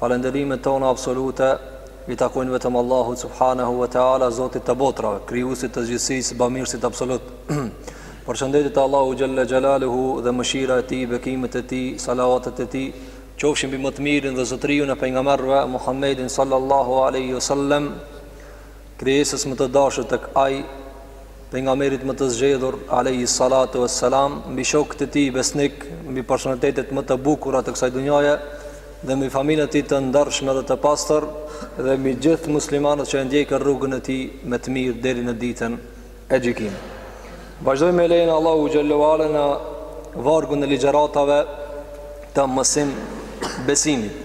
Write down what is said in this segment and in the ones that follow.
Falënderimet tona absolute i takojnë vetëm Allahut subhanahu wa taala, Zotit të botrave, krijuesit të gjithësisë, bamirësit absolut. Përshëndetjet e Allahut xhalla xhalaluhu dhe mëshira e tij, bekimet e tij, salavatet e tij, qofshin mbi më të mirin dhe zotriun e pejgamberëve Muhammedin sallallahu alaihi wasallam, krijesës më të dashur tek Ai, pejgamberit më të zgjedhur alaihi salatu wassalam, mbi shokët e tij besnik, mbi personalitetet më të bukura të kësaj dunjaje dhe mbi familjen e tij të ndershme dhe të pastër dhe mbi gjithë muslimanët që e ndjekin rrugën e tij me të mirë deri në ditën e gjykimit. Vazhdojmë me lejen e Allahu xhallahu ala në vargun e ligjëratave të mësim besimit.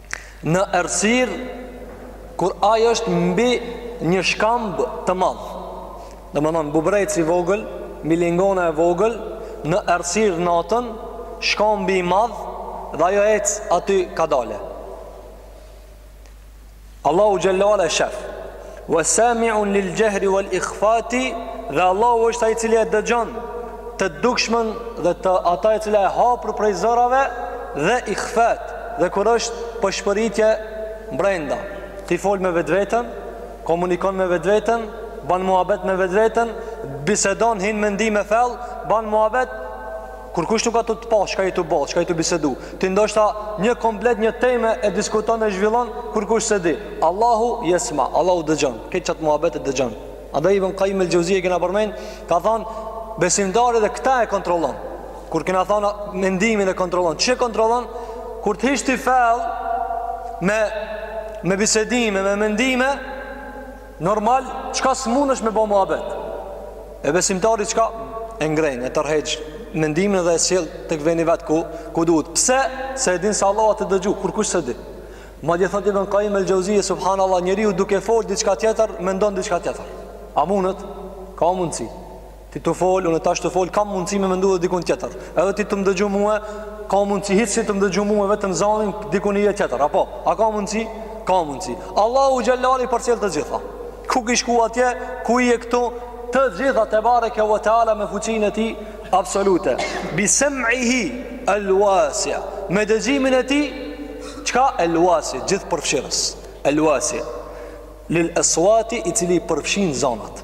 Në errësirë kur ai është mbi një shkamb të madh. Domethënë bubreci i vogël, milingona e vogël në errësirë natën, shkambi i madh dhe ajo ec aty kadale. Allahu xhallahu e shef. Wa sami'un lil jahri wal ikhfati dhe Allahu është ai i cili e dëgjon të dukshmen dhe të ata e cila e hapur prej zërave dhe ikhfat dhe kur është pëshpëritje brenda ti fol me vetveten komunikon me vetveten ban muhabet me vetveten bisedon hin n'mendime fell ban muhabet Kurkush nuk a tu t'pa, çka je tu bo, çka je tu bisedu. Ti ndoshta një komplet një temë e diskuton e zhvillon, kurkush s'e di. Allahu jesma, Allahu dëgjon, këtë qatë muabet e dëgjon. Edhe Ibn Qayyim el-Jauziyje e kena përmen, ka thonë, besimtari edhe këta e kontrollon. Kur kena thonë, mendimin e kontrollon. Qysh e kontrollon? Kur të hish ti fel me, me bisedime, me mendime, Normal, çka s'munesh me bë muhabet? E besimtari çka e ngrenë, e tërheq mendimin dhe e sjell tek veni vet ku ku duhet. Pse? Se e din se Allahu a tu dëgju, kurkush s'e di. Madje thotë Ibn Qayyim el-Jauziyje subhanallahu njeriu duke fol diçka tjetër, mendon diçka tjetër. A mundet? Ka mundsi. Ti tu fol, unë tash tu fol, kam mundësi me mendu dhe dikun tjetër. Edhe ti tu më dëgju mua, ka mundësi hiç s'je tu më dëgju mua vetëm zanin dikun je tjetër, apo? A ka mundësi? Ka mundësi. Allahu xhalla i përcjell të gjitha. Ku ke shku atje, ku je këtu? Të gjitha tebareke ve teala me fuqinë e tij absolute. Bi sam'ihi al-wasi'. Me dëgjimin e tij çka al-wasi, gjithëpërfshirës. Al-wasi' lil aswati i cili i përfshin zonat.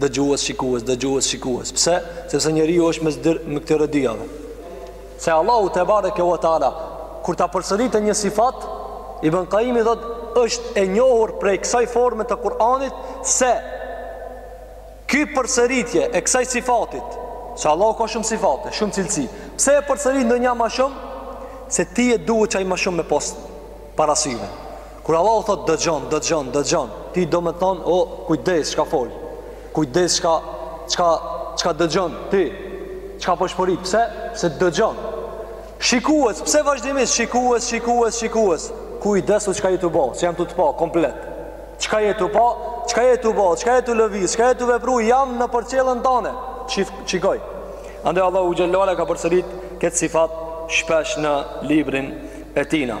Dëgjues, shikues, dëgjues, shikues. Pse? Sepse njeriu është mes dy me këtyre dyjave. Se Allahu te bareke ve teala kur ta përsëritë një sifat, Ibn Qayyimi thot është e njohur prej kësaj forme të Kur'anit se ky përsëritje e kësaj sifatit, se Allahu ka shumë sifate, shumë cilësi. Pse e përsërit ndonjë më shumë? Se ti e duhet çaj ma shumë me pas para syve. Kur Allahu thot dëgjon, dëgjon, dëgjon, ti do me thonë, o, kujdes çka fol, kujdes çka, çka, çka dëgjon ti, çka pëshpërit, po pse, pse të dëgjon, shikues, pse vazhdimisht, shikues, shikues, shikues, kujdesu çka je tu bo, se jam tu të pa, komplet, çka je tu pa, çka je tu bo, çka je tu lëviz, çka je tu vepru, jam në përcjelljen tane, qif, shikoj, andaj Allahu xhele ve ala e ka përsërit këtë sifat shpesh në librin e tina.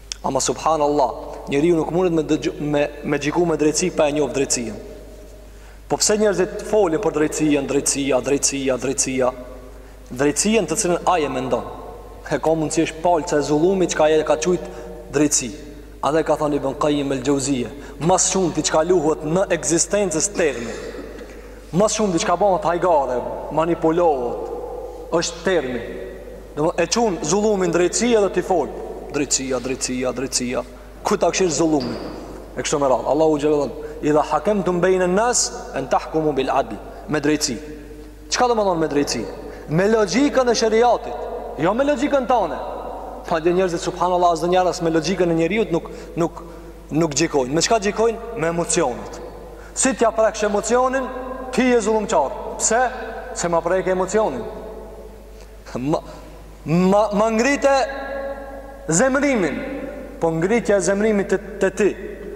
Ama subhanallah, njeriu nuk mundet me, me, me gjiku me drejtësi pa e njof drejtësinë. Po pse njerëzit folin për drejtësinë, drejtësia, drejtësia, drejtësia? Drejtësinë të cilën ai e mendon. E ka mundësi është palca e zullumit çka ai e ka qujt drejtësi. Edhe ka thon Ibn Qayyim el-Jauziyje, ma s'shumti çka luhet në ekzistencë është termi. Ma s'shumti çka bahet hajgare, manipulohet, është termi. Domthonë e qun zullumin drejtësi edhe ti fol. Drejtësia, drejtësia, drejtësia. Kur ta kqyr sheh zullumin? E kështu me radhë. Allahu xhele idha hakamtum bayna an-nas an tahkumu bil adl. Me drejtësi. Çka domethonë me drejtësi? Me logjikën e shariatit, jo me logjikën tane. Po edhe njerëzit subhanallah asnjëherë as me logjikën e njeriut nuk nuk nuk gjikojnë. Me çka gjikojnë? Me emocionet. Si t'ja preksh emocionin, ti je zullumqar. Pse? Se ma preke emocionin. Ma, ma, ma ngrite zemrimin. Po ngritja e zemrimit te, te ti,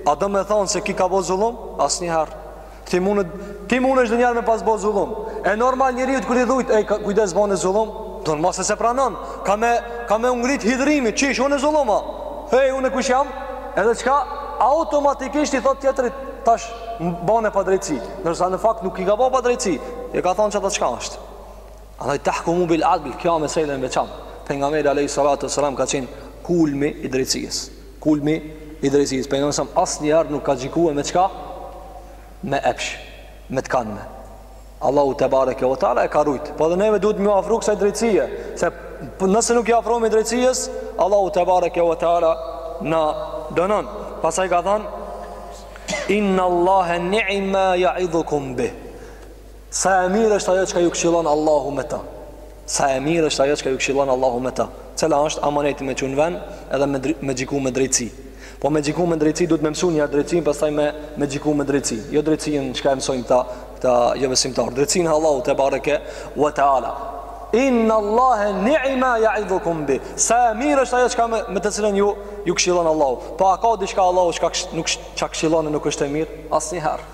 a domethonë se ki ka bo zullum? Asnjëherë. Ti mun, ti munesh donjëherë me pas bo zullum. E normal njeriut kur i thu, e kujdes bone zullum, domos s'e pranon, ka me, ka me u ngrit hidrimi, qysh, unë e zullum a, hej, unë e kush jam? Edhe çka automatikisht i thot tjetrit tash bone padrejtësi, ndërsa në fakt nuk i ka bo padrejtësi. Ia ka thon çata çka është. An tahkumu bil adl, kjo a mesele e veçantë. Pejgamberi alayhi salatu wasalam ka qenë kulmi i drejtësisë. Kulmi i drejtësisë. Pejgamberi a.s. asnjëherë nuk ka gjikuar me çka me epsh, me teka. Allahu te bareke ve teala e ka rujt. Po edhe neve duhet me ju afru kësaj drejtësie, se nëse nuk i afrohemi drejtësisë, Allahu te bareke ve teala na dënon. Pastaj ka thënë Inna Allahe ni'ma ya'idhukum bih. Sa e mirë është ajo çka ju këshillon Allahu me ta. Sa e mirë është ajo çka ju këshillon Allahu me ta. Cila është amaneti me çu n'vend edhe me me gjyku me drejtësi. Po me gjyku me drejtësi duhet me mësu na drejtësinë, pastaj me me gjyku me drejtësi. Jo drejtësinë çka e mësojnë këta, këta jobesimtarë. Drejtësinë Allahu tebareke wa taala. Inna Allahe ni'ma ya'idhukum bi. Sa e mirë është ajo çka me, me të cilën ju ju këshillon Allahu. Po a ka diçka Allahu çka nuk çka këshillon e nuk është e mirë? Asnjëherë.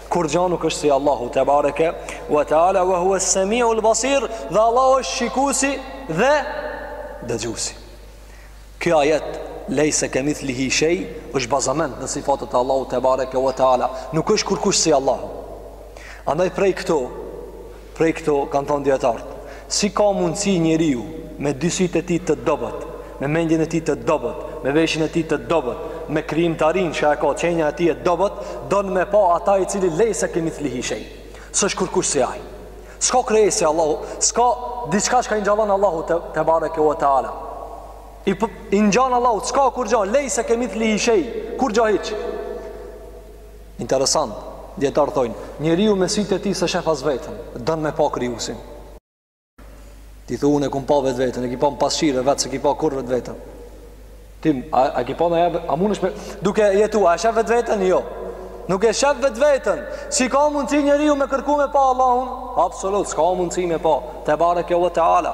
Kurgjo nuk është si Allahu tebareke wa taala wa huwa as-sami'u al-basir, dhe Allahu është shikuesi dhe dëgjuesi. Ky ajet leysa kamithlihi shay është bazament në sifatet e Allahut tebareke wa taala. Nuk është kurkush si Allahu. Andaj prej këtu Prej këtu kanë thonë dijetarët, si ka mundësi njeriu me dy sytë e tij të dobët, me mendjen e tij të dobët, me veshin e tij të dobët, me krijimtarinë çka e ka qenia e tij e dobët, don me pa ata i cili lejse kemithlihi shej. S'është kurkush si ai. S'ka krijesë si Allahu, s'ka diçka çka i ngjallon Allahut, tebareke ue teala. I, i ngjan Allahu, s'ka kurgja, lejse kemithlihi shej, kurgja hiç. Interesant, dijetarët thojnë, njeriu me sytë e tij s'e shef as veten, don me pa krijuesin. Ti thu unë e kum pa vetveten, e ki pa n'pasqyrë, vetë s'e ki pa kurrë vetveten. Ti a, a ki pa na jap, a mundesh me duke jetu, a shef vetveten? Jo. Nuk e shef vetveten. Si ka mundsi njeriu me kërku me pa Allahun? Absolut, s'ka mundsi me pa. Tebareke ve teala.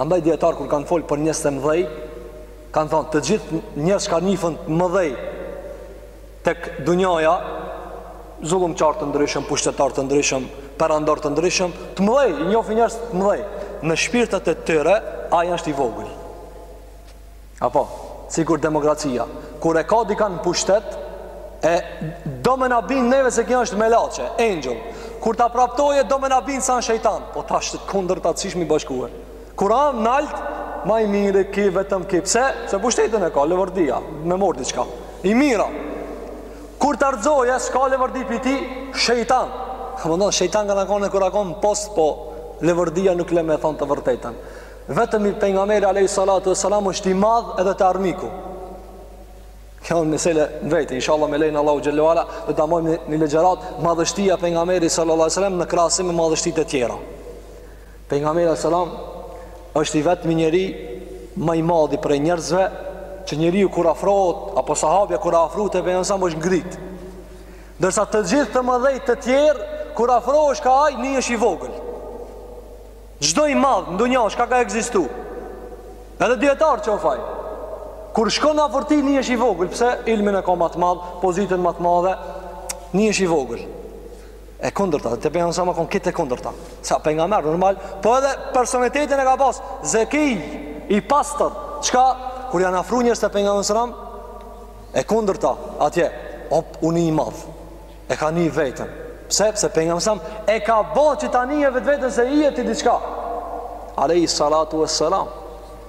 Andaj dijetarët kur kanë fol për njerëzit e mëdhej, kanë thonë të gjithë njerëz çka njifen të mëdhej tek dunjaja, zullumqarë të ndryshëm, pushtetarë të ndryshëm, perandorë të ndryshëm, të mëdhej, i njohin njerëz të mëdhej. Në shpirtet e tyre ai është i vogël. Apo, sikur demokracia, kur e ka dikan në pushtet, e do me na bind neve se ky është melaçe, engjëll. Kur ta praptoje do me na bind se an shejtan, po tash të kundër ta cishmi bashkuar. Kur an nalt, ma i miri ky, vetëm ky. Pse? Se pushtetin e ka leverdia, me mor diçka. I mira. Kur ta rrxoje, s'ka leverdi pi tij, shejtan. Apo do shejtan që na kanë kur a kon n'post, po leverdia nuk le me thon të vërtetën. Vetëm Pejgamberi Alejhi Salatu ve Selam është i madh edhe te armiku Kjo një mesele në veti Insha Allah më len Allahu Xhele ve Ala do ta mbajmë një, një ligjëratë Madhështia e Pejgamberit Sallallahu Alejhi Selam Në krahasim me madhështitë e tjera Pejgamberi Selam është i vetmi njeri Ma i madhi prej njerëzve Që njeriu kur afrohet Apo sahabja kur a afru te Pejgamberi Selam është ngrit Ndërsa të gjithë të mëdhejt e tjerë Kur afrohesh ka ai një është i vogël Çdo i madh ndonja çka ka ekzistu. Edhe dietar qoftë. Kur shkon afër tij ni vetën i vogël, pse ilmin e ka ma të madh, pozitën ma të madhe, ni vetën i vogël. E kundërta, te pejgamberi s.a.v.s. u kon kitë kundërta. Si pejgamber normal, po edhe personalitetin e ka pas. Zekij i pastër, çka kur janë afru njerëzit te pejgamberi s.a.v.s., e kundërta, atje, op, unë i madh. E ka ni veten. Pse? Pse pejgamberi s.a.v.s. e ka bo që ta nie vetveten se je ti diçka. Alejhi salatu ve selam.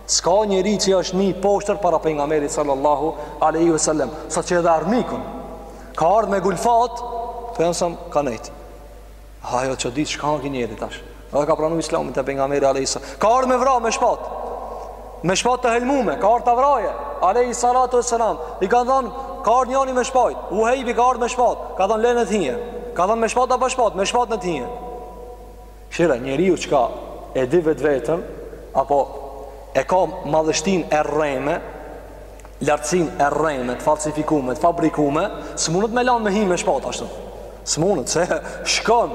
S'ka njeri që është ni poshtër para pejgamberit sallallahu aleyhi sallam. Sa që edhe armikun. Ka ardhë me gulfat, pejgamberi s.a.v.s. ka nejt. Hajde çudi çka ka njeri tash. Edhe ka pranu Islamin te pejgamberi alayhis. Ka ardh me vra me shpat. Me shpat të helmume, ka ardh ta vraje. Alayhi salatu wassalam. I kanë thon, ka ardh njani me shpat. Uhejbi ka ardh me shpat. Ka thon le ne t'hin. Ka thon me shpat a pa shpat, me shpat ne t'hin. Zira njeriu çka e di vetveten apo e ka madhështinë e rreme lartësinë e rreme, të falsifikume, të fabrikume, s'munet me lan me hi me shpat ashtu. S'munet, se shkon.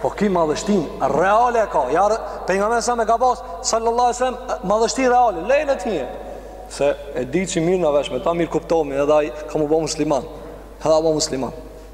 Po ky madhështinë reale e ka. Ja, pejgamberi s.a.v.s. e ka pas, sallallahu alejhi sallam, madhështinë reale, le ne t'hin. Se e di që merrna vesh me ta, mirëkuptomi edhe aj, ka mu bo musliman. Edhe a bo musliman.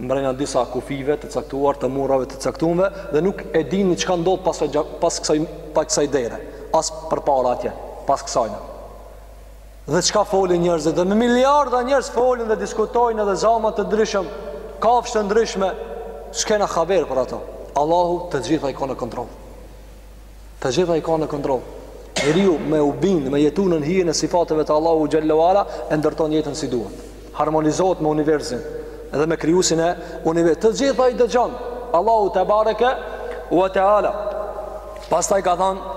mbrenda disa kufijve të caktuar të mureve të caktume dhe nuk e dini çka ndodh pas pas kësaj pas kësaj dere as përpara atje pas kësaj dhe çka folin njerëzit dhe me miliarda njerëz folin dhe diskutojnë edhe zana të ndryshëm kafshë të ndryshme s'kena haber për ato Allahu të gjitha i ka në kontroll Të gjitha i ka në kontroll. Njeriu me u bind, me jetu në hijen e sifateve të Allahu xhelle ue ala e ndërton jetën si duhet. Harmonizohet me universin dhe me krijuesin e univers. Të gjitha i dëgjon Allahu te bareke u te ala. Pastaj ka thënë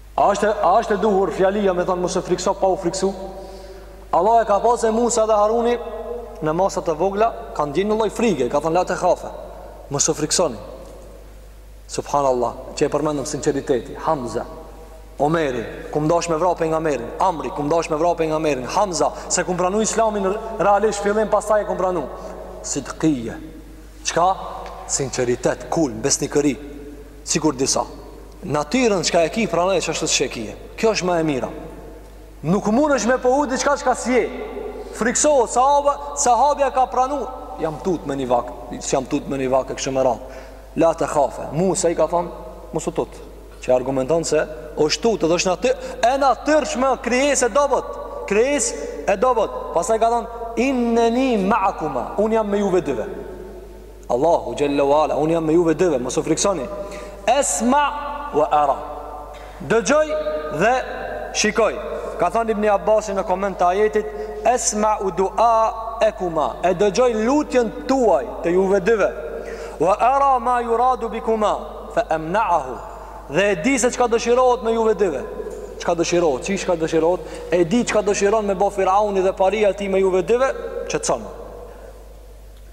A është a është e duhur fjalia me thon mos u frikso pa u friksu? Allah e, ka pasë e Musa dhe Haruni në masa të vogla, kanë ndje një lloj frige, ka thonë la tekhafa, mos u friksoni. Subhanallah, që e përmendëm sinceriteti, Hamza, Omeri, ka dash me vra pejgamberin, Amri, ka dash me vra pejgamberin, Hamza, s'e ka pranu islamin realisht fillim pastaj e ka pranu. Sidkije, çka? Sinceritet, kul, besnikëri. Sikur disa. Natyrën çka e ki pranoje çashtu siç e ki. Kjo është ma e mira. Nuk mundesh me pohu diçka çka s'je. Friksohet sahabe, sahabja ka pranu. Jam tut me ni vakt, s'jam tut me ni vakt kështu më radh. La tekhafa. Musait i ka thon, mos u tut. Që argumenton se është tut, do të thonë aty, e natyrshme krijesë e dobët. Krijesë e dobët. Pastaj ka thon, inneni ma'akuma. Un jam me juve dyve. Allahu xhalla wa ala un jam me juve dyve mos u friksoni esmau wa ara dëgjoj dhe shikoj ka thënë ibn Abbasi në koment të ajetit esmau duaekuma e dëgjoj lutjen tuaj të juve dyve wa ara ma yuradu bi kuma fa amna'ahu dhe e di se çka dëshirohet me juve dyve çka dëshirohet qysh çka dëshirohet e di çka dëshiron me bo Firauni dhe paria tij me juve dyve qetson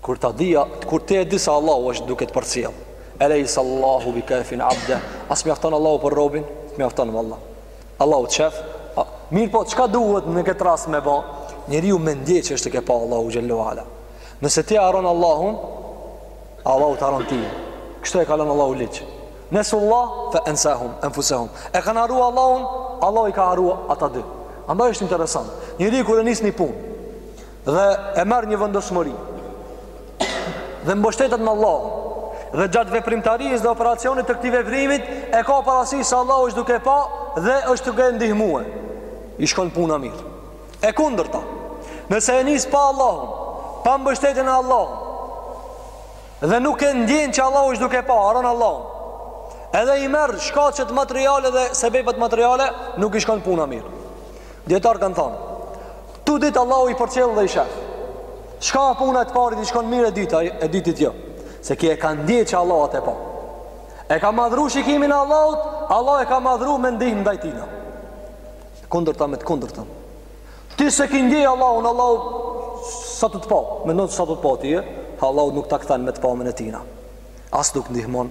Kur ta dija, kur ti e di se Allahu është duke të përcjellë. Elejsallahu bi kafin abde. A s'mjafton Allahu për robin, mjafton valla. Allahu të shef. Mirëpo çka duhet në këtë rast me bo njeriu? Me ndje që është duke pa Allahu xhalla wa ala. Nëse ti harron Allahun, Allahu të harron ty. Kështu e ka lënë Allahu ligj. Nesullah fa ansahum anfusahum. E kanë harruar Allahun, Allahu i ka harruar ata dy. Andaj është interesant. Njeri kur e nis një punë, dhe e merr një vendosmëri dhe mbështetet në Allahun dhe gjatë veprimtarisë dhe operacionit të këtij veprimi e ka parasysh se Allah është duke pa dhe është duke ndihmue i shkon puna mirë e kundërta nëse e nis pa Allahun pa mbështetje në Allahun dhe nuk e ndjen që Allah është duke pa harron Allahun edhe i merr shkaqet materiale dhe sebebat materiale nuk i shkon puna mirë Dijetarët kanë thanë, të dytë Allahu i përcjell dhe i shef. Shka a puna e të parit i shkon mirë e dyta, e dytit jo. Se ky e ka ndje që Allahu a tu e pa. E ka madhru shikimin e Allahut, Allahu e ka madhru me ndihmë ndaj tina. Kundërta me të kundërtën. Ti s'e ki ndje Allahun, Allahu s'a tu të pa. Mendon s'a tu të pa ty e, Allahu nuk ta kthen me të pamen e tina. As nuk ndihmon.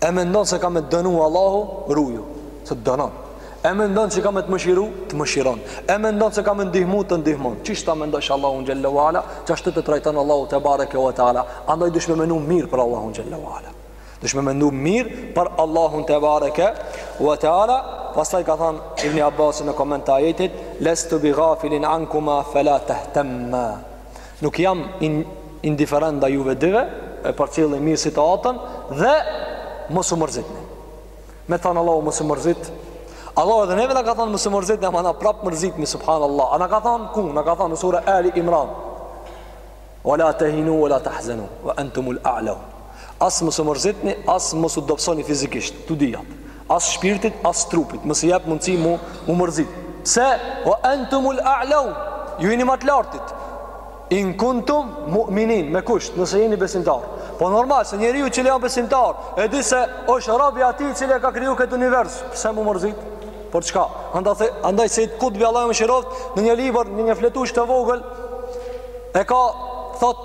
E mendon se ka me të dënu Allahu, ruju, se të dënon. E mendon se ka me të mëshiru, të mëshiron. E mendon se ka me ndihmu, të ndihmon. Qysh ta mendojsh Allahun xhelle wa ala, qashtu të trajton Allahu tebareke we teala. Andaj dush me menu mirë për Allahun xhelle wa ala. Dush me menu mirë për Allahun tebareke we teala. Pastaj ka than Ibni Abbas në koment të ajetit, lestu bi gafilin ankuma fe la tehtemma. Nuk jam in, indiferent ndaj juve dyve, e përcjelli mirë situatën dhe mos u mërzitni. Me thanë Allahu mos u mërzit. Allahu edhe neve na ka thënë mos u mërzit, ama na prap mërzitni subhanallahu. A na ka thënë ku? Na ka thënë në sura Ali Imran. Wala tahinu wala tahzanu wa antumul a'laun. As mos u mërzitni, as mos u dobësoni fizikisht, të dyjat. as shpirtit as trupit mos i jap mundësi mu mërzit se we entumul a'laun ju jeni më të lartit in kuntum mu'minin me kusht nëse jeni besimtar po normal se njeriu i cili a besimtar e di se është rob i atij i cili e ka kriju këtë univers pse mu mërzit për çka andaj, andaj Sejid Kutbi Allahu e mëshiroftë në një libër në një fletush të vogël e ka thot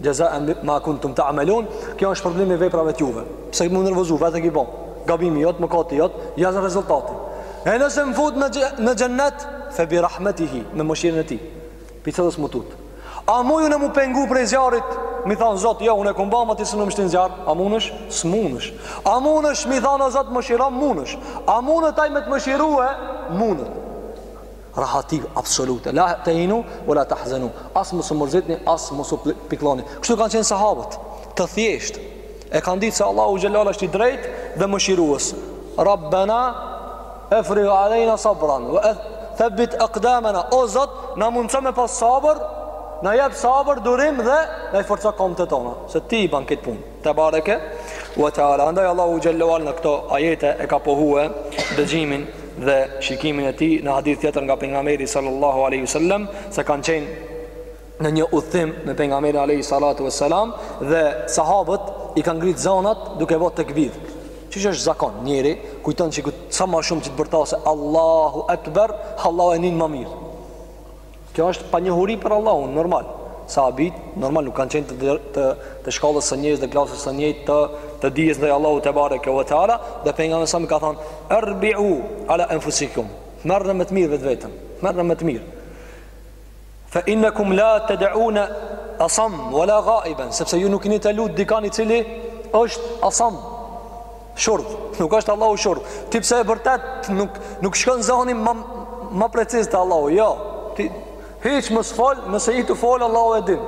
Jazaan ma kuntum ta'malun. Kjo është problemi i veprave tjuve. Pse m'u nervozu vetë e ki bon? Gabimi jot, mëkati jot, ja rezultati. E nëse më fut në xhennet, fe bi rahmetihi, me mëshirën e tij. P'i thellës ma tutje. A muj une m'u pengu prej zjarrit? Me i thon Zotit, jo, unë kum ba ma ti s'mun më shtin n'zjarr. A munësh? S'munësh. A munësh me i thon o Zot mëshirom, munësh. A munët ai me të mëshirue? Munët. Rahati absolute. La tehinu, ve la tahzenu. As mos u mërzitni, as mos u pikëlloni. Kështu kanë qenë sahabët, të thjeshtë. E kanë ditë se Allahu xhelle ala është i drejtë dhe mëshirues. Rabbena, efrig alejna sabran, ve thebit akdamena, o Zot, na mundëso me pas sabër, na jep sabër, durim dhe na i forco komtë tona. Se ti i ban këtë punë. Tebareke ve teala andaj Allahu xhelle ve ala në këto ajete e ka pohue dëgjimin dhe shikimin e tij në hadith tjetër nga pejgamberi sallallahu alaihi wasallam se kanë qenë në një udhtim me pejgamberin alayhi salatu vesselam dhe sahabët i kanë ngrit zonat duke bo tekbir. Siç është zakon, njëri kujton se sa ma shumë që të bërtasë Allahu Akbar, Allahu e nin ma mirë. Kjo është panjohuri për Allahun, normal. Sahabët, normal, nuk kanë qenë të, dër, të, të shkallës së njëjtë dhe klasës së njëjtë të, të dijes ndaj Allahut tebareke ve teala, dhe pejgamberi a.s. ka thonë, erbiu ala enfusikum, merrne me të mirë vetveten, merrne me të mirë. Fe innekum la ted'une asam, wala gaiben, sepse ju nuk jeni tu lutë dikan cili është asam, Shurdh, nuk është Allahu shurdh. Ti pse bërtet nuk nuk shkon zoni ma preciz te Allahu. Jo. Ti hiç mos fol, nëse je tu fol Allahu e din.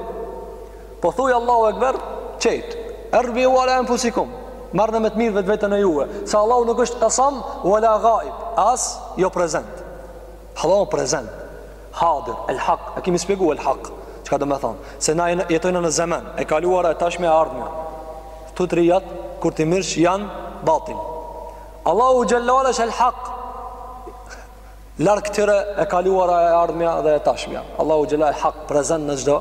Po thuaj Allahu Ekber, qetë. Erbiu ala enfusikum. Marrne me të mirë vetveten e juve. Se Allahu nuk është esam, wala gaib. As, jo prezent. Allahu prezent, hadir, el hak, e kemi spjegu el hak, çka domethonë, se na jetojna në zemen, e kaluara e tashmja e ardhmja, të trijat, kur t'i mirrsh janë batil. Allahu xhelle ala është el hak, larg tyre e kaluara e ardhmja dhe e tashmja. Allahu xhelle ala el hak, prezent në çdo,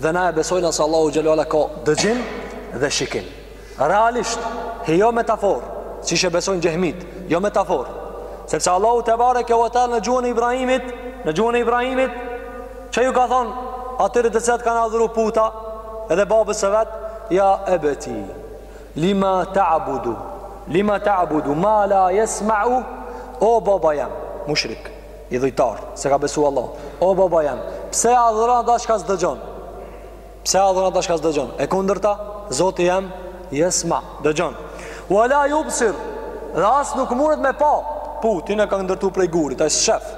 Dhe na e besojna se Allahu xhelle ve ala ka dëgjim dhe shikim. Realisht, e jo metafor, siç e besojnë xhehmit, jo metafor. Sepse Allahu tebareke ve teala në gjuhën e Ibrahimit, në gjuhën e Ibrahimit, çka ju ka thon atyre të cilët kanë adhuru puta edhe babës së vet, ja ebeti. Lima ta'budu. Lima ta'budu ma la yasma'u o baba jam, mushrik. Idhujtar, s'e ka besu Allah. O baba jem, pse e adhuron ata çka s'dëgjon? Pse e adhuron ata çka s'dëgjon? E kundërta, Zoti jem, jesma, dëgjon. Wala jubsir, dhe as nuk mundet me pa. Putin e ka ndërtu prej gurit, ai s'shef.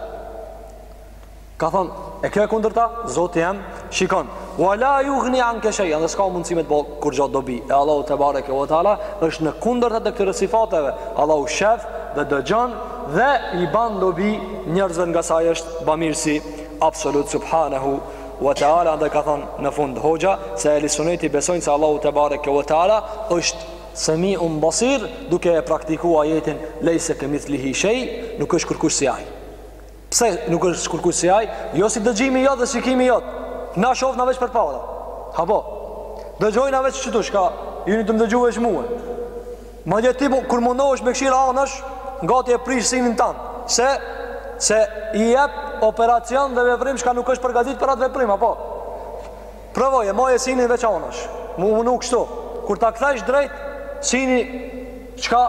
Ka thonë, e kjo e kundërta, Zoti jem, Shikon, wa la yughni anka shay'an, dhe s'ka mundësi me të bo kurgja dobi. E Allahu te bareke ve teala është në kundërta të këtyre sifateve. Allahu shef dhe dëgjon dhe i ban dobi njerëzve ngase ai është bamirësi absolut subhanahu wa taala andaj ka thon në fund hoxha se ehli suneti besojnë se Allahu te bareke ve teala është semiun basir duke e praktikuar ajetin lejse kemithlihi shay nuk është kurkush si ai. Pse nuk është kurkush si ai? Jo si dëgjimi jot dhe shikimi jot. Na shohna veç përpara. Apo. Dëgjojna veç ktu çka. Jeni tu më dëgju mua. Madje ti kur mundohesh me kshyr anash, gati e prish sinin tan. Se se i jep operacion dhe veprim çka nuk është përgatit për atë veprim, apo? Provoje maje sinin veç anash. Munu kështu. Kur ta kthesh drejt, sini çka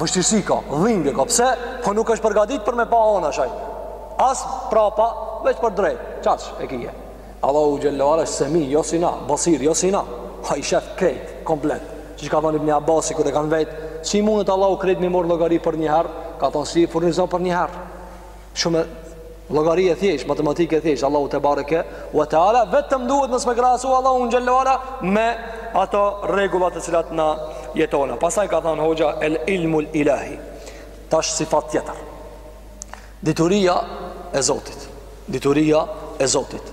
vështirësi ka, dhimbje ka. Pse? Po nuk është përgatitur për me pa anash ai. As prapa, veç për drejt. Qasi e kije. Allahu xhelle ue ala semi jo sina, basir jo sina. Ai shef krejt, komplet. Siç ka thënë Ibn Abbas kur e kanë vetë, si mundet Allahu krejt me mor në llogari për një herë? Ka thënë si i furnizon për një herë. Shumë llogari e thjesht, matematikë e thjesht, Allahu tebareke ue teala vetëm duhet mos me krahasu Allahun xhelle ue ala me ato rregulla të cilat na jetona. Pastaj ka thënë hoxha el ilmul ilahi. Tash sifat tjetër. Dituria e Zotit. Dituria e Zotit.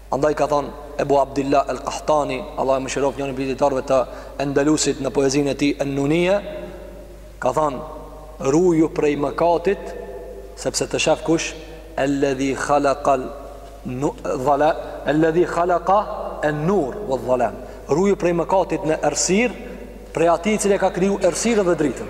Andaj ka thënë Ebu Abdillah El-Kahtani, Allahu e mëshiroftë, njëri prej dijetarëve të Endalusit në poezinë e tij En-Nunije, ka thënë: "Ruju prej mëkatit, sepse të shef kush El-ladhi khalaqa al-dhala, El-ladhi khalaqa an-nur wal-dhalam." Ruju prej mëkatit në errësirë, prej atij i cili e ka kriju errësirën dhe dritën.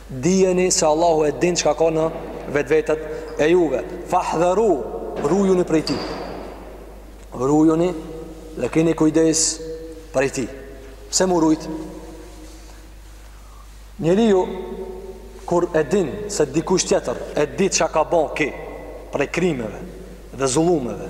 Dijeni se Allahu e din çka ka në vetvetet e juaja. Fahdharu, rujuni prej tij. Rujuni dhe keni kujdes prej tij. Pse mu rujt? Njeriu kur e din se dikush tjetër e di çka ka bo ky prej krimeve dhe zullumeve.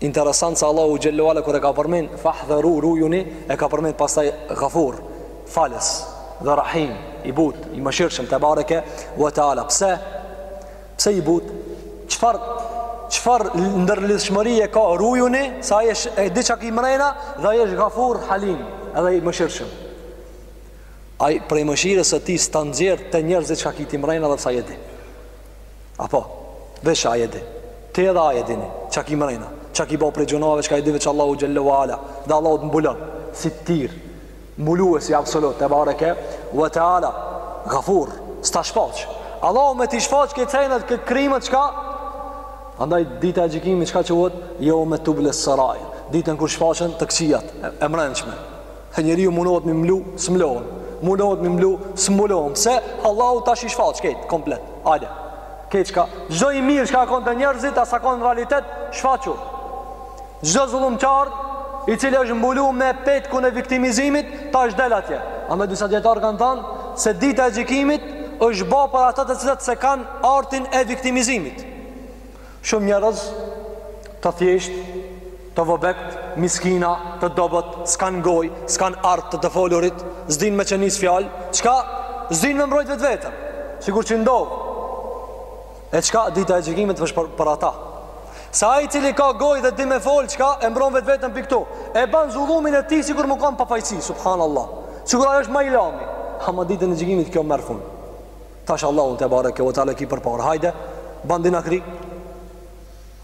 Interesant se Allahu xhelle ue ala kur e ka përmend fahdharu rujuni e ka përmend pastaj ghafur, falës dhe rahim, i but, i mëshirshëm tebareke ue teala. Pse? Pse i but? Çfar çfar ndërlidhshmërie ka rujuni se ai e di çka ki mrena dhe ai është ghafur halim, edhe i mëshirshëm. Ai prej mëshirës së tij s'ta nxjerr te njerëzit çka ki ti mrena dhe se ai e di. Apo, veç Ai e di. Ti edhe Ai e dini, ça ki mrena, ça ki bo prej gjunahve çka i di veç Allahu Xhelle ve Ala, dhe Allahu të mbulon, Sittir, mbuluesi absolut, tebareke ve teala, gafur, s'ta shfaq. Allahu me t'i shfaq kejt senet, kejt krimet çka, andaj dita e gjikimit çka quhet, jome tubles serair, ditën kur shfaqen të këqijat, e, e mrenshme. E njeriu mundohet m'i mlu, s'mlohen. Mundohet m'i mlu, s'mbulohen. Pse? Allahu tash i shfaq kejt komplet. Hajde. Kejt çka, çdo i mirë çka a kon te njerëzit, a s'a kon realitet, shfaqu. Çdo zullumqar i cili është mbulu me petkun e viktimizimit, tash del atje. Andaj disa dijetarë kanë thanë se dita e gjikimit është ba për ata të cilët s'e kanë artin e viktimizimit. Shumë njerëz të thjeshtë, të vobekt, miskina, të dobët, s'kanë gojë, s'kanë art të të folurit, s'dinë me qenisë fjalë, çka s'dinë me mbrojt vetveten, sikur që ndodhë, e çka dita e gjikimit është për, për ata. Se ai i cili ka gojë dhe di me folë, çka e mbron vetveten për këtu, e ban zullumin e tij, sikur me kan pafajsi, subhanallah, sikur ai është ma i lami, ama ditën e gjikimit kjo merr fund. Tash Allahun tebareke ve teala ki përpara Hajde, ban dinakëri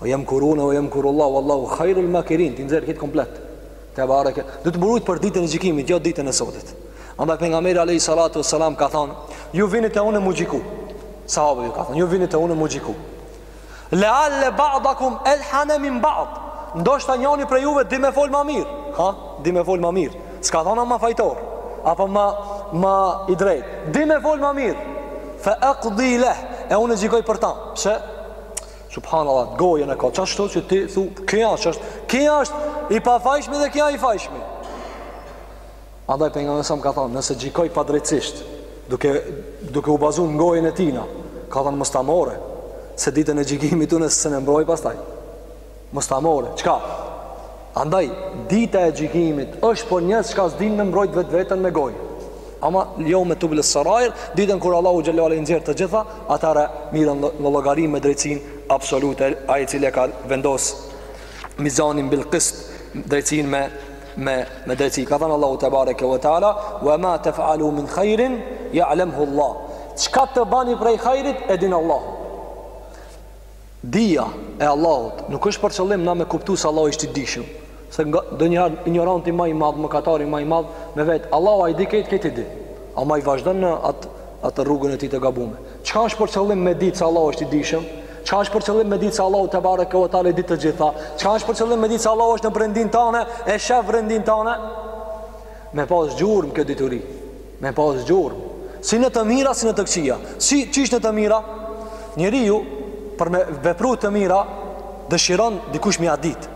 Ue jemkurune, ue jemkurullah Uallahu khajrul makirin T'i nxjerr kejt komplet Tebareke Do të mbrojt për ditën e gjikimit Jo ditën e sodit Andaj pejgamberi alejhi salatu ve selam ka thonë Ju vini te unë m'u gjiku Sahabëve ju ka thonë Ju vini te unë m'u gjiku Lealle ba'dakum elhane min ba'd. Ndoshta njani prej juve di me fol ma mirë. Ha, di me fol ma mirë. S'ka thon ma fajtor apo ma ma i drejtë. Di me fol ma mirë. Fe ekdi leh. E unë e gjikoj për ta. Pse? Subhanallah, gojën e ka. Çka, ashtu që ti thu, ky është, ky është i pafajshmi dhe ky i fajshmi. Andaj pejgamberi selam ka thon, nëse gjikoj padrejtësisht, duke duke u bazu në gojën e tina, ka thon mos ta marrë, se ditën e gjikimit unë s'e ne mbroj pastaj. Mos ta marrë. Çka? Andaj dita e gjikimit është për njerëz që s'din me mbrojt vetveten me gojë. Ama jome tubles serair, ditën kur Allahu xhelle ve ala i nxjerr të gjitha, atëherë mirren në llogari me drejtësinë absolute, ai i cili ka vendos mizanin bil kist, drejtësinë me me me drejtësi ka than Allahu tebareke ve teala wa ma taf'alu min khairin ya'lamhu Allah çka të bani prej hajrit e din Allahu dija e Allahut nuk është për qëllim na me kuptu se Allahu është i dijshëm se ndonjëherë injoranti ma i madh mëkatari ma i madh me vet Allahu a i di kejt kejt i di ama i vazhdon në atë atë rrugën e tij të gabume Çka është për qëllim me ditë se Allahu është i dijshëm? Çka është për qëllim me ditë se Allahu te bareke ve teala i di të gjitha? Çka është për qëllim me ditë se Allahu është në brendinë tane, e shef brendinë tane? Me pas gjurmë kjo dituri. Me pas gjurmë. Si në të mira, si në të këqija. Si qysh në të mira? Njeriu për me vepru të mira dëshiron dikush me ia ditë.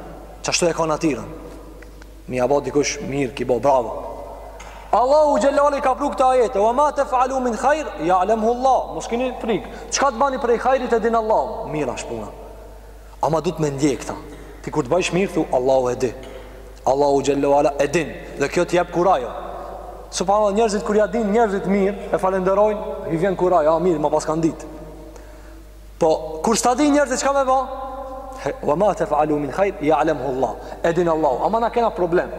Qashtu e ka natyrën. Me ja bo dikush mirë ki bo bravo Allahu Xhelali ka pru këto ajete Wa ma tef alu min khajr Ja alem hu Allah Mos kini frik Çka të bani prej khajrit e din Allah Mirë asht puna Ama duhet me ndje këta Ti kur të bajsh mirë thu Allahu e di Allahu Xhelali e din Dhe kjo të jep kurajo Subhanallah njerëzit kur ja din njerëzit mirë E falenderojnë I vjen kurajo A mirë ma paskan ditë Po, kur s'ta din njerëzit çka me ba? Wa ma taf'alu min khair ya'lamuhu Allah. E din Allahu, ama na kena problem.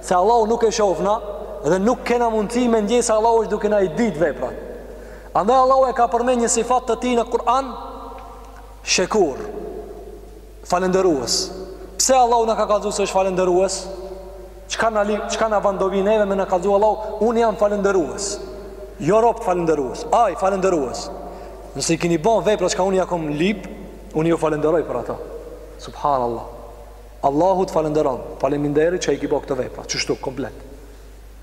Se Allahu nuk e shof na dhe nuk kena mundësi me ndje se Allahu është duke na i ditë veprat. Andaj Allahu e ka përmend një sifat të tij në Kur'an, Shekur. Falënderues. Pse Allahu na ka kallzu se është falënderues? Çka na li, çka na bën dobi neve me na kallzu Allahu? Unë jam falënderues. Jo robt falënderues. Ai falënderues. Nëse i keni bën vepra që unë ja kam lip, unë ju falënderoj për ato. Subhanallahu. Allahu të falënderon. Faleminderit që i ke bën këto vepra. Qështu komplet.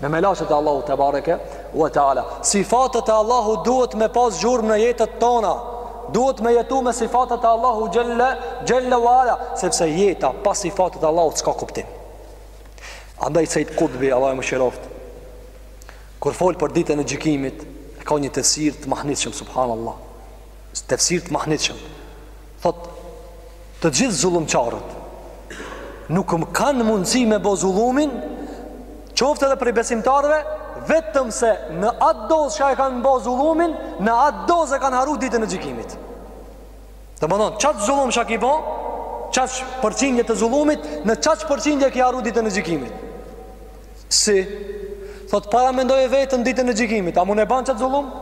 Me melaqet e Allahu te bareke u te ala. Sifatet e Allahu duhet me pas gjurmë në jetët tona. Duhet me jetu me sifatet e Allahu xhelle, xhelle u ala. Sepse jeta pa sifatet e Allahut s'ka kuptim. Andaj Sejjid Kutbi, Allah e mëshiroftë. Kur fol për ditën e gjykimit, e ka një tefsir të mahnitshëm, subhanallah. Tefsir të mahnitshëm. Thotë, Të gjithë zullumqarët, nuk kanë mundësi me bo zullumin, qoftë edhe prej besimtarëve, vetëm se në atë dozë sa e kanë bo zullumin, në atë dozë e kanë harru ditën e gjykimit. Domethënë, qatë zullum sa ki bo, qaq përqindje të zullumit, në qaq përqindje e ki harru ditën e gjykimit. Si, thotë, paramendoje veten ditën e gjykimit, a mun e ban qatë zullum?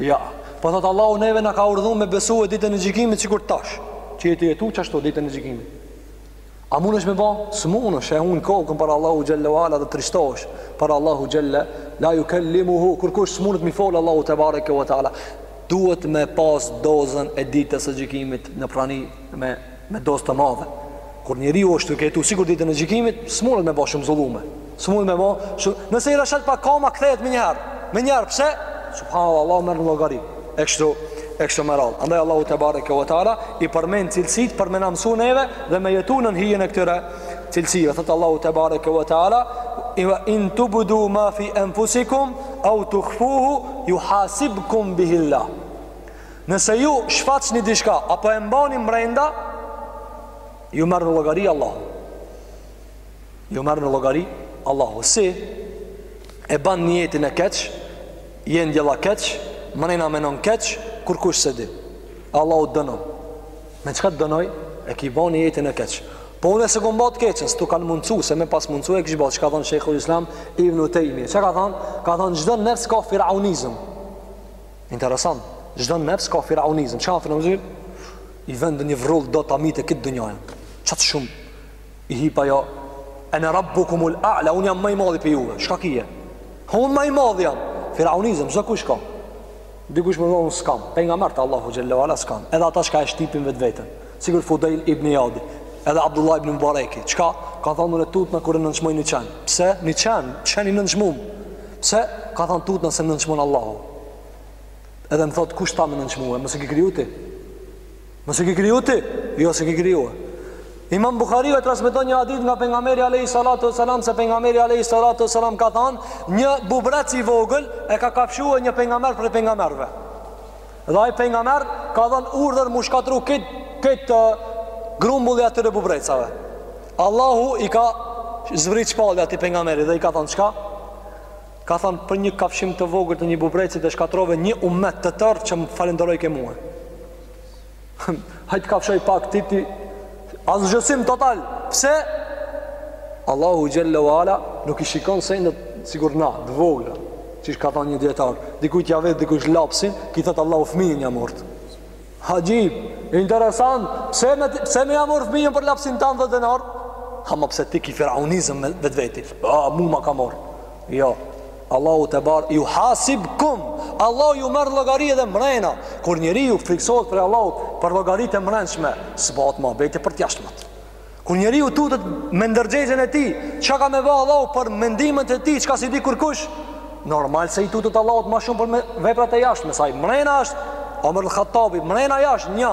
Ja, po thotë Allahu neve na ka urdhnu me besue ditën e gjykimit sikur tash, që je ti e jetu qashtu ditën e gjykimit. A munesh me ba? S'munesh, e un kokën para Allahu xhelle u ala dhe trishtohesh, para Allahu xhelle, la jukellimuhu, kurkush s'munet m'i folë Allahu tebareke ue teala, duhet me pas dozën e ditës së gjykimit në prani me me dozë të madhe. Kur njeriu është duke jetu sikur ditën e gjykimit, s'mundet me ba shumë zullume. S'mundet me ba shumë... Nëse i rrshet pak kama, kthehet menjëherë. Menjëherë, pse? Subhanallah, Allah merr në llogari. E kështu, e kështu me radhë. Andaj Allahu te bareke ve teala i përmend cilësitë për me na msu neve dhe me jetu nën hijen e këtyre cilësive. Thot Allahu te bareke ve teala In tubdu ma fi anfusikum aw tukhfuhu yuhasibkum bihi Allah. Nëse ju shfaqni diçka apo e mbani mbrenda, ju merr në llogari Allahu. Ju merr në llogari Allahu. Si e ban nijetin e keq, je ndjellakeq, mrena menon keq, kurkush s'e di. Allahu dënon. Me çka dënon? E ki ba nijetin e keq. Po unë s'e kom ba t'keqen, s't'u kanë mundsu se me pas mundsu e kish ba, çka thon Sheikhul Islam Ibn Tejmije. Çka ka thon? Ka thon çdo nefs ka firaunizëm. Interesant, çdo nefs ka firaunizëm. Çka është firaunizëm? I vjen në një vrull do ta mytë këtë dynjën. Qaq shumë i hip ajo ana rabbukumul a'la un jam më i madhi për ju. Çka kije? Un më i madhi jam. Firaunizëm, çdokush ka. Dikush me thonë s'kam. Pejgamberët e Allahut xhelle ve ala s'kan. Edhe ata që e shtipin vetveten. Sikur Fudejl ibn Ijadi, edhe Abdullah ibn Mubareki, çka kanë thënë unë tutna kur e nënçmoj një qen. Pse? Një qen, qen i nënçmum. Pse? Ka thënë tutna se nënçmon Allahu. Edhe më thot kush t'tha me nënçmue, mos e ke kriju ti. Mos e ke kriju ti. Jo s'e ke kriju. Imam Bukhariu e transmeton një hadith nga pejgamberi alayhi salatu wasalam se pejgamberi alayhi salatu wasalam ka thënë një bubrrec i vogël e ka kafshuar një pejgamber prej pejgamberve. Dhe ai pejgamber ka dhënë urdhër m'u shkatrru këtë kët grumbull i atyre bubrrecave. Allahu i ka zvrit shpallje atij pejgamberit dhe i ka thënë çka? Ka thënë për një kafshim të vogël të një bubrrecit e shkatrrove një umet të tërë që më falënderojke mua. Ai t'kafshoi pak ty, ti asgjësim total Pse? Allahu xhelle ve ala Nuk i shikon senet sikur na të vogla Çka ka thonë një dijetar Dikujt ja vjedh dikush lapsin Ky thotë Allahu fëmijin ja marrtë Axhib Interesant Pse me, pse me ja marr fëmijin për lapsin tan dy denar? Ama pse ti ki firaunizëm në vetveti A mu ma ka mor Jo Allahu te bar juhasibkum Allahu ju merr llogari edhe mrena Kur njeriu frikësohet prej Allahut Për llogaritë e mrenshme S'bahet muhabeti për t'jashtmet Kur njeriu tutet me ndërgjegjen e tij Çka ka me ba Allahu për mendimet e tij Çka s'i di kurkush Normal se i tutet Allahut ma shumë për veprat e jashtme Saj mrena është Omer el Khattabi Mrena jasht një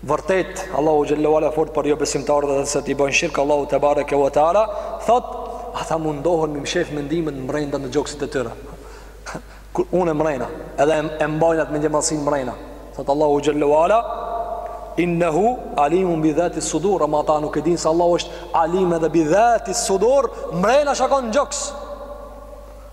Vërtet, Allahu xhalla wala fort për jobesimtarët dhe se i bajn shirk Allahut te bareke ve teala, thot, ata mundohen m'i mshef mendimet mbrenda në gjokset e tyre. Ku? Mbrenda, edhe e mbajnë atë mendjemadhsin mbrenda. Thot Allahu xhalla wala, innehu alimun bi dhati sudur, ama ata nuk e dinë se Allahu është alim edhe bi dhati sudur, mbrenda çka ka n'gjoks.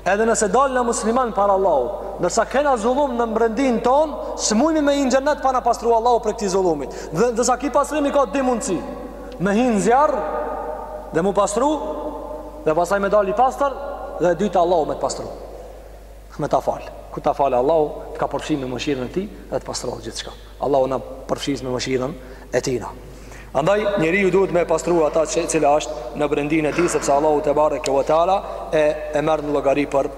Edhe nëse dalim na musliman para Allahut, ndërsa kena zullum në mbrendinë tonë, s'mujmi me hi n'xhennet pa na pastru Allahu prej këtij zullumit. Dhe ndërsa ky pastrim i ka dy mundësi. Me hi n'zjarr dhe m'u pastru dhe pastaj me dal i pastër dhe e dyta Allahu me të pastru. Me ta fal. Kur ta fal Allahu, të ka përfshi me mëshirën e tij dhe të pastrohet gjithçka. Allahu na përfshiftë me mëshirën e tina. Andaj, njeriu duhet me e pastru ata e cila ashtë në brendinë e tij, sepse Allahu tebareke ve teala, e e merr në llogari për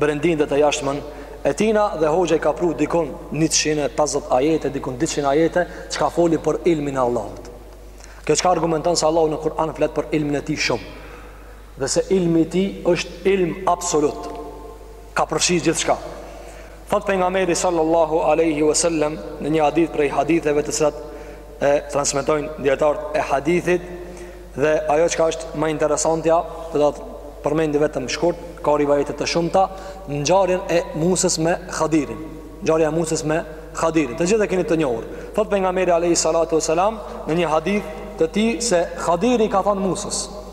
brendinë dhe të jashtmen e tina dhe hoxha i ka pru dikun 150 ajete, dikun 200 ajete, çka folin për ilmin e Allahut. Kjo çka argumenton se Allahu në Kur'an flet për ilmin e tij shumë. dhe se ilmi i tij është ilm absolut ka përfshi gjithçka thot pejgamberi sallallahu alaihi wasallam në një hadith prej haditheve të cilat e transmetojnë dietart e hadithit dhe ajo çka është ma interesantja do ta përmend vetëm shkurt ka rivajete të shumta ngjarjen e Musës me Hadirin ngjarja e Musës me Hadirin të gjithë e keni të njohur thot pejgamberi alaihi salatu wasalam në një hadith të tij se Hadiri i ka thanë Musës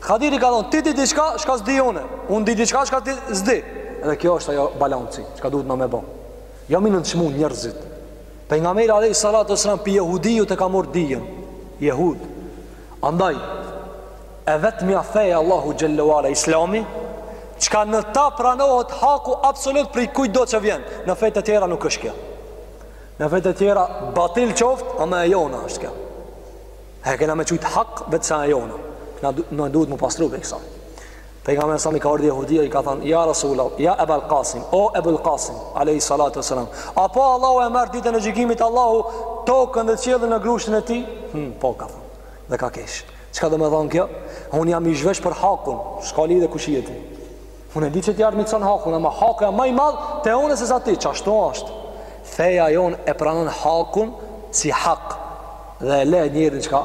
Hadiri i ka thonë, ti di diçka, çka s'di une. Unë di diçka, çka ti s'di. Edhe kjo është ajo balanci, çka duhet na me bo. Jo m'i nënçmu njerëzit. Pejgamberi alejhi salatu ve selam, prej jehudiut e ka marrë dijen. Jehud. Andaj, e vetmja fe e Allahut xhalla wala Islami, çka në ta pranohet haku absolut prej kujtdo që vjen. Në fetë e tjera nuk është kjo. Në fetë e tjera, batil qoftë, ama e jona është kjo. E kena me qujt hak veç se e jona Na, na duhet m'u pastru prej kësaj Pejgamberit sallallahu alaihi wasallam i ka ardh jehudia i ka thënë ja Rasulullah, ja Ebul Qasim, o Ebul Qasim, alayhi salatu wasalam. A po Allahu e merr ditën e gjykimit Allahu tokën dhe qiellin në grushtin e tij? Hm, po ka thënë. Dhe ka qesh. Çka domethon kjo? Unë jam i zhveshun për hakun. S'ka lidhje kush je ti. Unë e di që t'jarm i çon hakun, ama haku a ma i madh te unë se sa ti, se ashtu ashtë. Feja jonë e pranon hakun si hak dhe e le njerin çka.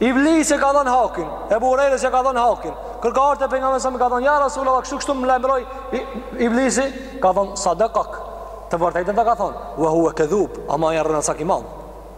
Iblisi e ka dhanë hakin, Ebu Hurejrës e ka dhanë hakin. Kur ka ardh te Pejgamberi sallallahu alaihi wasallam i ka thonë, ja Rasulullah, kështu kështu më lajmroi, Iblisi, ka thonë sadekak, të vërtetën ta ka thënë, ve huve kedhub, ama a rrenacak i madh.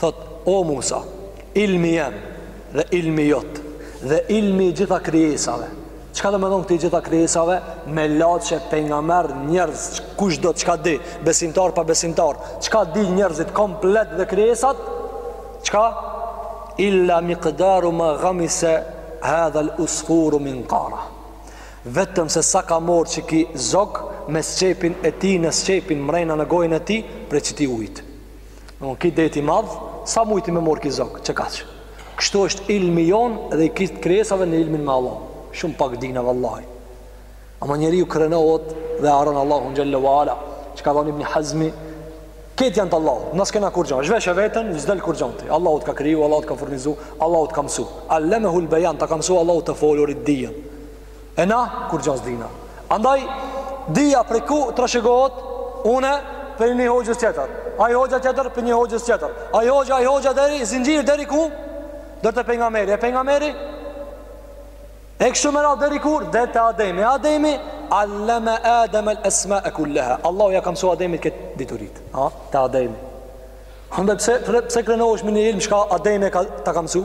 Thotë, O Musa, ilmi jem, dhe ilmi jot, dhe ilmi i gjitha krijesave. Çka domethonë këtij gjitha krijesave? Melaqe, pengamer, njerëz, kushdo, çka di, besimtar pa besimtar, çka di njerëzit komplet dhe krijesat, çka? Illa mikdaru ma gamese hadhel usfuru minkarah. Vetëm se sa ka marrë qiky zog me sqepin e tij në sqepin mrena në gojën e tij, prej qitij ujt. Në kit det t'madh, sa mujti me marr ky zog, qekaq. Kështu është ilmi jonë dhe i krejt krijesave në ilmin e Allahut. Shumë pak dina vallahi. Ama njeriu krenohet dhe harron Allahun xhele ve ala, që ka thonë Ibn Hazmi, krejt janë të Allahut, na s'kena kurgja, zhveshe veten, s'del kurgja ti. Allahu të ka kriju, Allahu të ka furnizu, Allahu të ka mësu. Allemehul bejan, të ka mësu Allahu të folurit, dijen. E na kurgja s'dina Andaj Dija prej ku trashëgohet Unë prej një hoxhe tjetër Ai hoxha tjetër prej një hoxhe tjetër Ai hoxha, ai hoxha deri Zinxhiri deri ku Deri te pengameri E pengameri E kështu me radhë deri ku Deri te Ademi Ademi Alleme Ademel esmae kulleha Allahu ja ka msu Ademit këto dituritë ha? Te Ademi E pse, pse krenohesh me një ilm Çka Ademi e ka, ta ka msu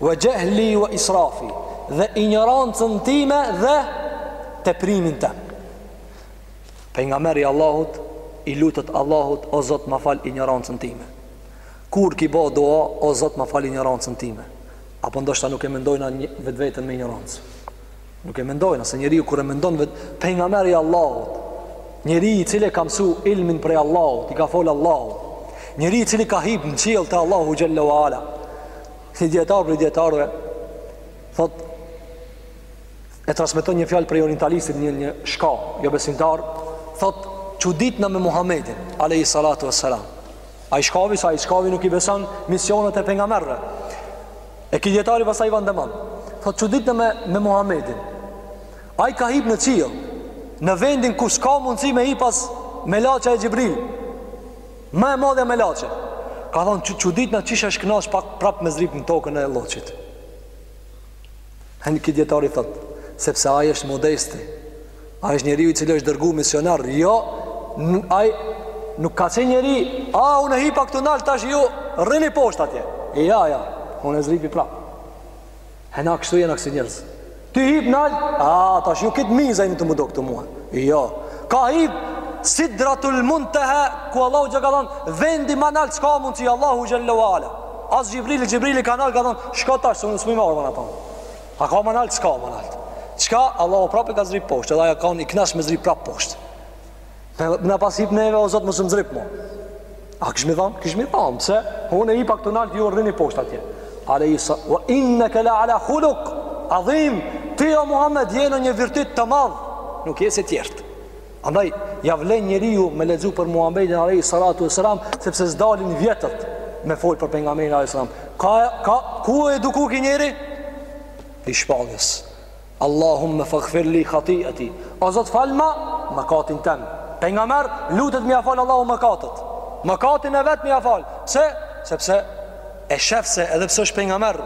Wa jahli wa israfi dhe injorancën time dhe teprimin tim. Pejgamberi i Allahut i lutet Allahut o Zot ma fal injorancën time. Kur ki bë dua o Zot ma fal injorancën time. Apo ndoshta nuk e mendojna vetveten me injorancë. Nuk e mendojna se njeriu kur e mendon vet pejgamberi i Allahut, njeriu i cili ka mësu ilmin prej Allahut, i ka fol Allahu. Njeriu i cili ka hip në qiell te Allahu xhele ve ala. Një dijetar prej dijetarëve thotë e transmeton një fjalë prej orientalistit një një shka, jo besimtar, thotë çuditna me Muhamedin alayhi salatu wassalam. Ai shkavi sa ai shkavi nuk i beson misionet e pejgamberëve. E ky dijetari pastaj bon demant. Thotë çuditna me me Muhamedin. Ai ka hip në qiell, në vendin ku s'ka mundësi me hip as melaqja Xhibril. Ma e madhja melaqe. Ka thonë çuditna qysh asht knaq pak prap me zdryp në tokën e lloçit. E ky dijetari thot, sepse ai është modesti, ai është njeriu i cili është dërgu misionar, jo, ai nuk ka qenë njeri, a, unë hipa këtu nalt, tash ju rrini poshtë atje. E ja, ja, unë zdrypi prap. E na kështu jena kësi njerëz Ti hip nalt A, tash ju krejt miza jeni tu m'u dokë mua Jo Ka hip Sidratul Munteha Ku Allahu që ka thonë Vendi ma nalt S'ka mundësi Allahu xhele ve ala As Xhibrili Xhibrili ka nal Ka thonë Shko tash Së më nësmi marë më në tonë A ka ma nalt S'ka ma nalt S'ka Allahu prapë ka zdryp poshtë Edhe ai u kon i knaq me zdryp prapë poshtë Me na pas hip neve o zot mos na zdrip mo. A kish me than? Kish me than se unë hipa këtu nalt ju rrini poshtë atje. Alejsa wa innaka la ala khuluq azim. Ti o Muhammed je në një virtyt të madh, nuk je si tjertë. Andaj ja vlen njeriu me lexu për Muhammedin alayhi salatu wasalam sepse s'dalin vjetet me fol për pejgamberin alayhi salam. Ka ka ku e duku ki njeri? I shpalljes. Allahumme faghfir li khati'ati O Zot falma mëkatin tem Pejgamber lutet me ia fal Allahu mëkatet Mëkatin e vet me ia fal Pse? Sepse e shef se edhe pse është pejgamber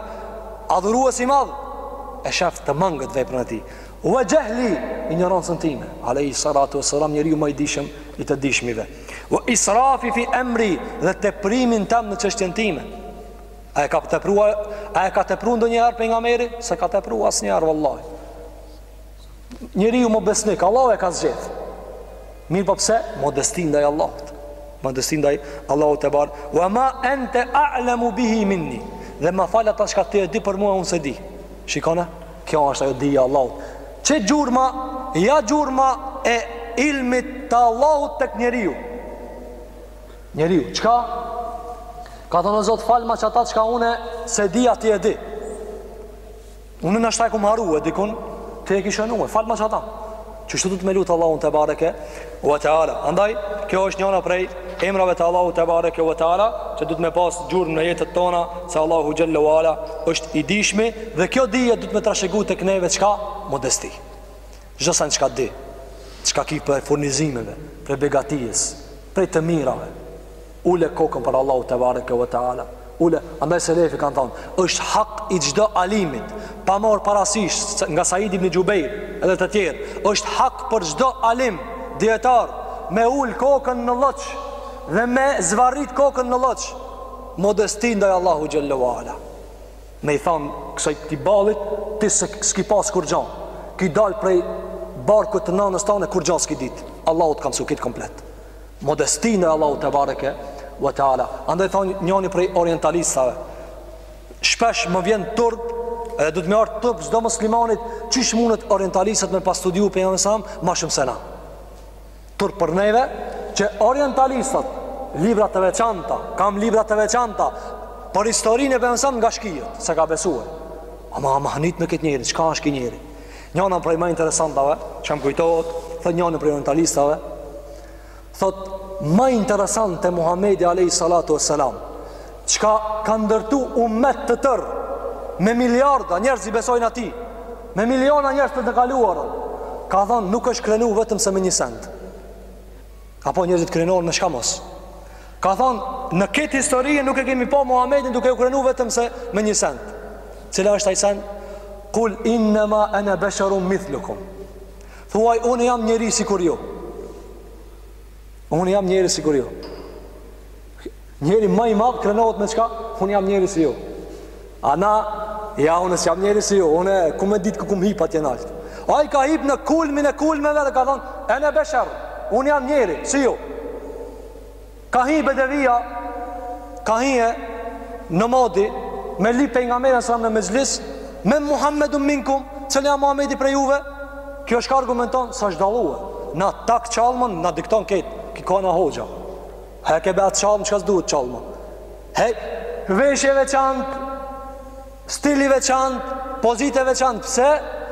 adhurues i madh e shef të mangët veprën e tij. Wa jahli injorancën time. Alayhi salatu wassalam njeriu ma i dishëm i të dishmive. Wa israfi fi amri dhe teprimin tem në çështjen time. A e ka tepru, a e ka tepru ndonjëherë pejgamberi? S'e ka tepru asnjëherë vallahi. Njeriu ma besnik, Allahu e ka zgjedh. Mirëpo pse? Modesti ndaj Allahut. Modesti ndaj Allahut tebar. Wa ma anta a'lamu bihi minni. Dhe ma fal ata çka ti e di për mua unë s'e di. Shikone, kjo është ajo dija e Allahut. Qe gjurma, ja gjurma e ilmit të Allahut tek njeriu. Njeriu, çka? Ka thonë o Zot, falma edhe ata çka unë s'e di e ti e di. Unë nashta e kum harru dikun, ti e ki shënu, falma edhe ata. Qështu duhet me lut Allahun tebareke ve teala. Andaj, kjo është njëna prej emrave të Allahu tebareke ve teala, që duhet me pasë gjurm në jetët tona, se Allahu xhelle ve ala është i dishmi, dhe kjo dije duhet me trashëgu tek neve çka? Modesti. Çdo sen çka di, çka ki prej furnizimeve, prej begative, prej të mirave, ule kokën për Allahu tebareke ve teala. Ule, andaj selefi kanë thonë, është hak i çdo alimit, pa marr parasysh nga Said ibn Jubeir edhe të tjerë, është hak për çdo alim dietar me ul kokën në lloç dhe me zvarrit kokën në lloç modesti ndaj Allahu xhelle ve ala. Me i than kësaj këtij ballit, ti s'ki pas kurgjo. Ki dal prej barkut të nanës tane kurgjo s'ki dit. Allahu të ka mësu krejt komplet. Modesti ndaj Allahu tebareke ve teala. Andaj thon njani prej orientalistave, shpesh më vjen turp edhe duhet me i ardh turp çdo muslimanit qysh munden orientalistat me pas studiu pejgamberin ma shumë se na. Turp për neve që orientalistat libra të veçanta, kam libra të veçanta për historinë e pejgamberit nga shkijët, s'e ka besuar. Ama mahnit me këtë njeri, çka është ky njeri? Njëna prej ma interesantave, që më kujtohet, thot njëni prej orientalistave, thot ma interesant te Muhamedi alayhi salatu wassalam, çka ka ndërtu umet të tërë, me miliarda njerëz i besojnë atij, me miliona njerëz në të kaluarën, ka thonë nuk është krenu vetëm se me një send. Apo njerëzit krenohen me çka mos. Ka thonë, në këtë historie nuk e kemi pa Muhammedin duke u krenu vetëm se me një send. Cila është ai send? Kul innema ene besherun mithlukum. Thuaj, unë jam njeri sikur ju. Unë jam njeri sikur ju. Njeri ma i madh krenohet me çka? Unë jam njeri si ju. Ana, ja unë s'jam njeri si ju. Unë ku me ditë ku kam hip atje nalt. Ai ka hip në kulmin e kulmeve dhe ka thon, "Ana bashar, unë jam njeri si ju." Ka hi bedevia, ka hi e në modi, me li për nga mërën sëram në mezlis, me Muhammedu minkum, cëllë ja Muhammedi për juve, kjo është ka argumenton, sa është dalue, na tak qalmon, na dikton ketë, ki ka në hoxha. Heke be atë çallmë çka s'duhet çallma. Hek. Veshje e veçantë, stil i veçantë, pozitë e veçantë. Pse?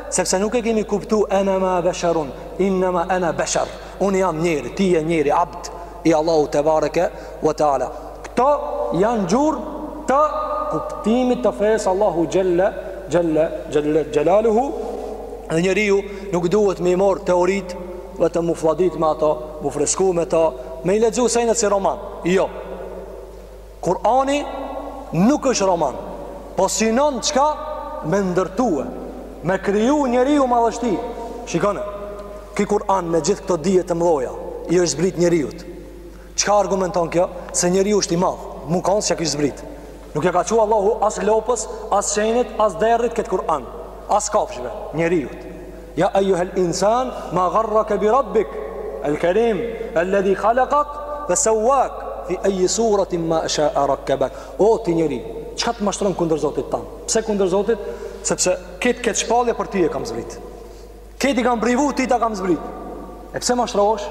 Sepse nuk e kemi kuptu ena ma besharun, inna ma ena beshar. Unë jam njeri, ti je njeri, abd, i Allahu tebareke wa teala. Këto janë gjurë të kuptimit të fesë Allahu xhel-le xhelaluhu. Dhe njeriu nuk duhet me i marrë teoritë, Vetëm mu flladit me ato, mu fresku me to, me i lexu senet si roman. Jo. Kurani nuk është roman, po sinon çka me ndërtue, me kriju njeriu madhështi. Shikone, ky Kur'an me gjithë këto dije të mdhoja, i është zbrit njeriut. Çka argumenton kjo? Se njeriu është i madh, mos me kanë s'ja kish zbrit. Nuk ja ka çu Allahu as lopës, as shenit, as derrit këtë Kur'an, as kafshëve, njeriut. Ja ayyuhal insan ma gharraka bi rabbik al-karim alladhi khalaqak wa sawak fi ayyi suratin ma sha'a rakkabak. O ti njeri, çka të mashtron kundër Zotit tand? Pse kundër Zotit? Sepse këtë këtë shpallje për ty e kam zbrit. Këta i kam privu, ty ta kam zbrit. E pse mashtrohesh?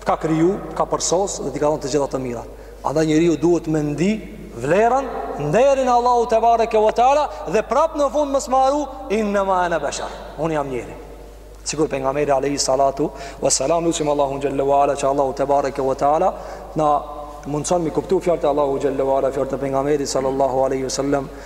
Të ka kriju, të ka përsos dhe t'i ka dhënë të gjitha të mirat. Andaj njeriu duhet me ndi vlerën, nderin Allahu tebareke ve teala dhe prap në fund mos harro, innema ene beshar. Unë jam njeri. Sikur pejgamberi alejhi salatu ve selam lusim Allahun xhel-le ve ala, që Allahu tebareke ve teala, na mundëson mi kuptu fjalët e Allahut xhel-le ve ala, fjalët e pejgamberit sallallahu aleyhi sallam,